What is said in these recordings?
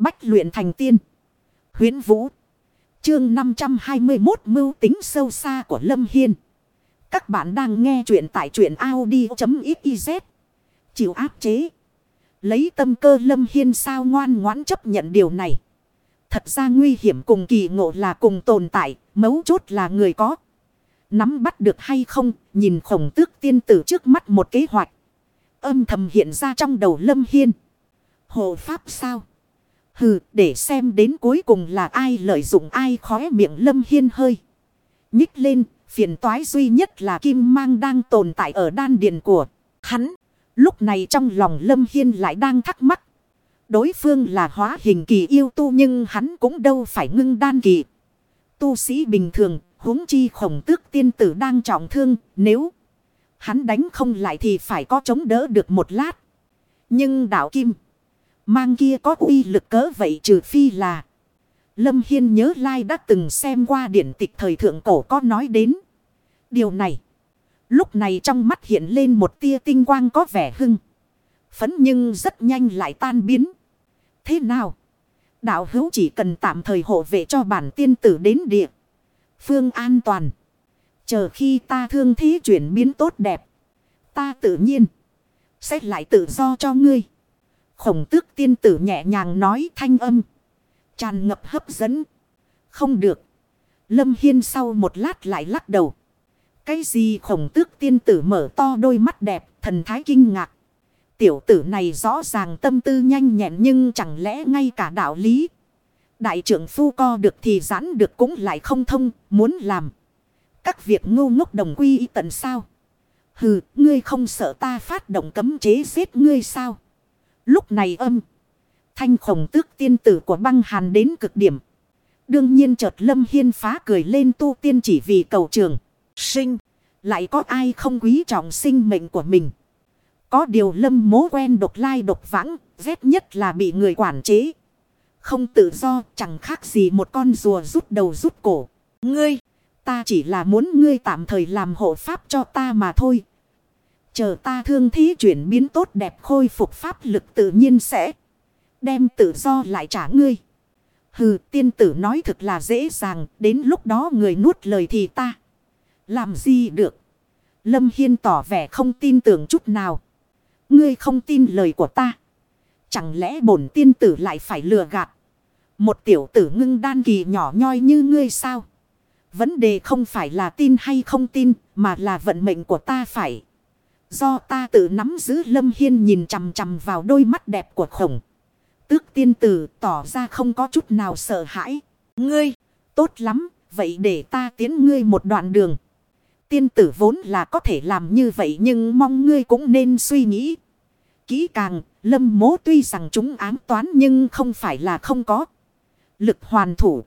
Bách luyện thành tiên. huyễn Vũ. Chương 521 mưu tính sâu xa của Lâm Hiên. Các bạn đang nghe truyện tại truyện Audi.xyz. Chịu áp chế. Lấy tâm cơ Lâm Hiên sao ngoan ngoãn chấp nhận điều này. Thật ra nguy hiểm cùng kỳ ngộ là cùng tồn tại. Mấu chốt là người có. Nắm bắt được hay không. Nhìn khổng tước tiên tử trước mắt một kế hoạch. Âm thầm hiện ra trong đầu Lâm Hiên. Hộ pháp sao? Hừ, để xem đến cuối cùng là ai lợi dụng ai khóe miệng Lâm Hiên hơi. Nhích lên, phiền toái duy nhất là kim mang đang tồn tại ở đan điền của hắn. Lúc này trong lòng Lâm Hiên lại đang thắc mắc. Đối phương là hóa hình kỳ yêu tu nhưng hắn cũng đâu phải ngưng đan kỳ. Tu sĩ bình thường, huống chi khổng tước tiên tử đang trọng thương, nếu hắn đánh không lại thì phải có chống đỡ được một lát. Nhưng đạo kim mang kia có uy lực cỡ vậy trừ phi là. Lâm Hiên nhớ lai đã từng xem qua điển tịch thời thượng cổ có nói đến. Điều này. Lúc này trong mắt hiện lên một tia tinh quang có vẻ hưng. Phấn nhưng rất nhanh lại tan biến. Thế nào? Đạo hữu chỉ cần tạm thời hộ vệ cho bản tiên tử đến địa. Phương an toàn. Chờ khi ta thương thế chuyển biến tốt đẹp. Ta tự nhiên. Sẽ lại tự do cho ngươi. Khổng tước tiên tử nhẹ nhàng nói thanh âm. Tràn ngập hấp dẫn. Không được. Lâm Hiên sau một lát lại lắc đầu. Cái gì khổng tước tiên tử mở to đôi mắt đẹp, thần thái kinh ngạc. Tiểu tử này rõ ràng tâm tư nhanh nhẹn nhưng chẳng lẽ ngay cả đạo lý. Đại trưởng phu co được thì giãn được cũng lại không thông, muốn làm. Các việc ngu ngốc đồng quy tận sao. Hừ, ngươi không sợ ta phát động cấm chế giết ngươi sao. Lúc này âm. Thanh khổng tước tiên tử của băng hàn đến cực điểm. Đương nhiên chợt lâm hiên phá cười lên tu tiên chỉ vì cầu trường. Sinh. Lại có ai không quý trọng sinh mệnh của mình. Có điều lâm mố quen độc lai độc vãng. Ghét nhất là bị người quản chế. Không tự do, chẳng khác gì một con rùa rút đầu rút cổ. Ngươi. Ta chỉ là muốn ngươi tạm thời làm hộ pháp cho ta mà thôi. Chờ ta thương thí chuyển biến tốt đẹp khôi phục pháp lực tự nhiên sẽ đem tự do lại trả ngươi. Hừ, tiên tử nói thực là dễ dàng, đến lúc đó người nuốt lời thì ta. Làm gì được. Lâm Hiên tỏ vẻ không tin tưởng chút nào. Ngươi không tin lời của ta. Chẳng lẽ bổn tiên tử lại phải lừa gạt. Một tiểu tử ngưng đan kỳ nhỏ nhoi như ngươi sao? Vấn đề không phải là tin hay không tin, mà là vận mệnh của ta phải. Do ta tự nắm giữ Lâm Hiên nhìn chằm chằm vào đôi mắt đẹp của khổng. Tước tiên tử tỏ ra không có chút nào sợ hãi. Ngươi, tốt lắm, vậy để ta tiến ngươi một đoạn đường. Tiên tử vốn là có thể làm như vậy nhưng mong ngươi cũng nên suy nghĩ. Kỹ càng, lâm mố tuy rằng chúng ám toán nhưng không phải là không có. Lực hoàn thủ.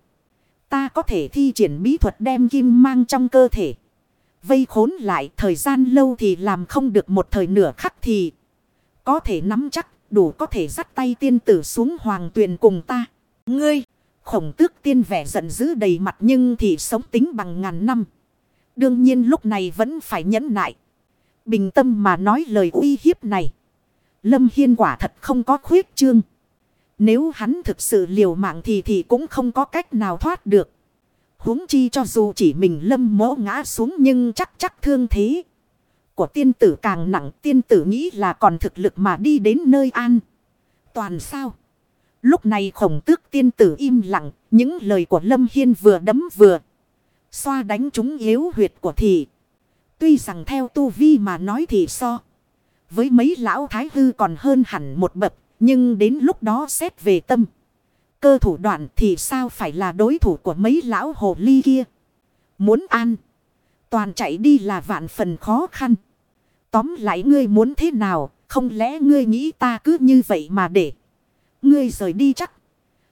Ta có thể thi triển bí thuật đem kim mang trong cơ thể. Vây khốn lại thời gian lâu thì làm không được một thời nửa khắc thì. Có thể nắm chắc đủ có thể dắt tay tiên tử xuống hoàng tuyền cùng ta. Ngươi, khổng tước tiên vẻ giận dữ đầy mặt nhưng thì sống tính bằng ngàn năm. Đương nhiên lúc này vẫn phải nhẫn nại. Bình tâm mà nói lời uy hiếp này. Lâm Hiên quả thật không có khuyết trương. Nếu hắn thực sự liều mạng thì thì cũng không có cách nào thoát được huống chi cho dù chỉ mình lâm mỗ ngã xuống nhưng chắc chắc thương thế. Của tiên tử càng nặng tiên tử nghĩ là còn thực lực mà đi đến nơi an. Toàn sao? Lúc này khổng tước tiên tử im lặng. Những lời của Lâm Hiên vừa đấm vừa. Xoa đánh chúng yếu huyệt của thị. Tuy rằng theo tu vi mà nói thì so. Với mấy lão thái hư còn hơn hẳn một bậc. Nhưng đến lúc đó xét về tâm cơ thủ đoạn thì sao phải là đối thủ của mấy lão hồ ly kia. Muốn ăn Toàn chạy đi là vạn phần khó khăn. Tóm lại ngươi muốn thế nào. Không lẽ ngươi nghĩ ta cứ như vậy mà để. Ngươi rời đi chắc.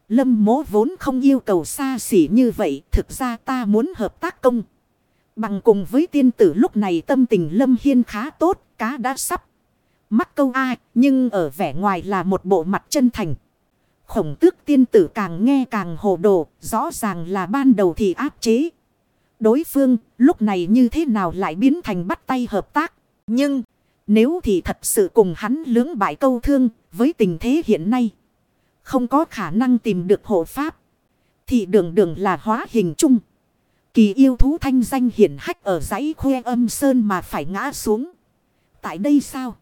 Lâm mố vốn không yêu cầu xa xỉ như vậy. Thực ra ta muốn hợp tác công. Bằng cùng với tiên tử lúc này tâm tình Lâm Hiên khá tốt. Cá đã sắp. Mắc câu ai. Nhưng ở vẻ ngoài là một bộ mặt chân thành. Khổng tước tiên tử càng nghe càng hồ đồ, rõ ràng là ban đầu thì áp chế. Đối phương, lúc này như thế nào lại biến thành bắt tay hợp tác. Nhưng, nếu thì thật sự cùng hắn lưỡng bại câu thương, với tình thế hiện nay. không có khả năng tìm được hộ pháp. Thì đường đường là hóa hình chung. Kỳ yêu thú thanh danh hiển hách ở dãy khuê âm sơn mà phải ngã xuống. Tại đây sao?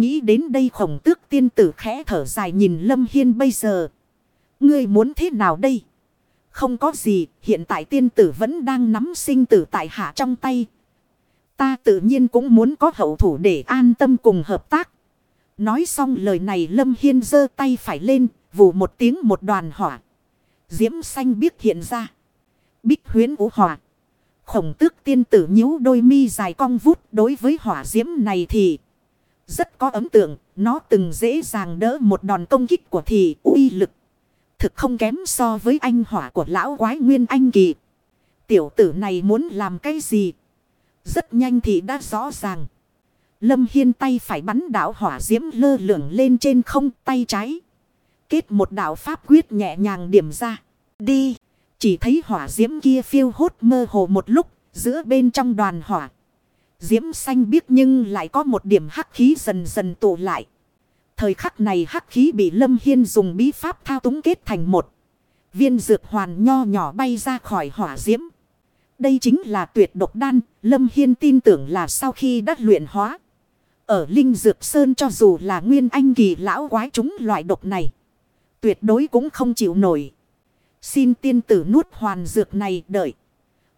Nghĩ đến đây khổng tước tiên tử khẽ thở dài nhìn Lâm Hiên bây giờ. Ngươi muốn thế nào đây? Không có gì, hiện tại tiên tử vẫn đang nắm sinh tử tại hạ trong tay. Ta tự nhiên cũng muốn có hậu thủ để an tâm cùng hợp tác. Nói xong lời này Lâm Hiên giơ tay phải lên, vù một tiếng một đoàn hỏa. Diễm xanh biết hiện ra. Bích huyến vũ hỏa. Khổng tước tiên tử nhíu đôi mi dài cong vút đối với hỏa diễm này thì rất có ấn tượng. Nó từng dễ dàng đỡ một đòn công kích của thị uy lực. Thực không kém so với anh hỏa của lão quái nguyên anh kỳ. Tiểu tử này muốn làm cái gì? Rất nhanh thì đã rõ ràng. Lâm Hiên tay phải bắn đảo hỏa diễm lơ lửng lên trên không tay trái. Kết một đạo pháp quyết nhẹ nhàng điểm ra. Đi. Chỉ thấy hỏa diễm kia phiêu hốt mơ hồ một lúc. Giữa bên trong đoàn hỏa. Diễm xanh biếc nhưng lại có một điểm hắc khí dần dần tụ lại. Thời khắc này hắc khí bị Lâm Hiên dùng bí pháp thao túng kết thành một. Viên dược hoàn nho nhỏ bay ra khỏi hỏa diễm. Đây chính là tuyệt độc đan. Lâm Hiên tin tưởng là sau khi đã luyện hóa. Ở Linh Dược Sơn cho dù là nguyên anh kỳ lão quái chúng loại độc này. Tuyệt đối cũng không chịu nổi. Xin tiên tử nuốt hoàn dược này đợi.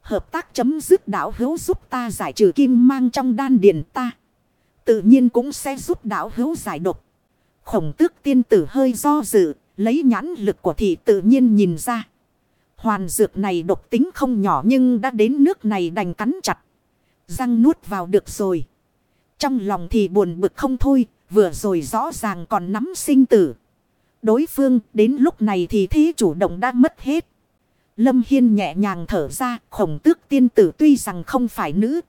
Hợp tác chấm dứt đảo hữu giúp ta giải trừ kim mang trong đan điền ta. Tự nhiên cũng sẽ giúp đảo hữu giải độc. Khổng tước tiên tử hơi do dự, lấy nhãn lực của thị tự nhiên nhìn ra. Hoàn dược này độc tính không nhỏ nhưng đã đến nước này đành cắn chặt. Răng nuốt vào được rồi. Trong lòng thì buồn bực không thôi, vừa rồi rõ ràng còn nắm sinh tử. Đối phương đến lúc này thì thế chủ động đã mất hết. Lâm Hiên nhẹ nhàng thở ra, khổng tước tiên tử tuy rằng không phải nữ.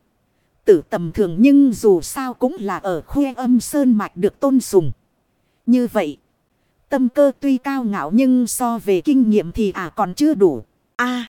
Tử tầm thường nhưng dù sao cũng là ở khuê âm sơn mạch được tôn sùng. Như vậy, tâm cơ tuy cao ngạo nhưng so về kinh nghiệm thì à còn chưa đủ. a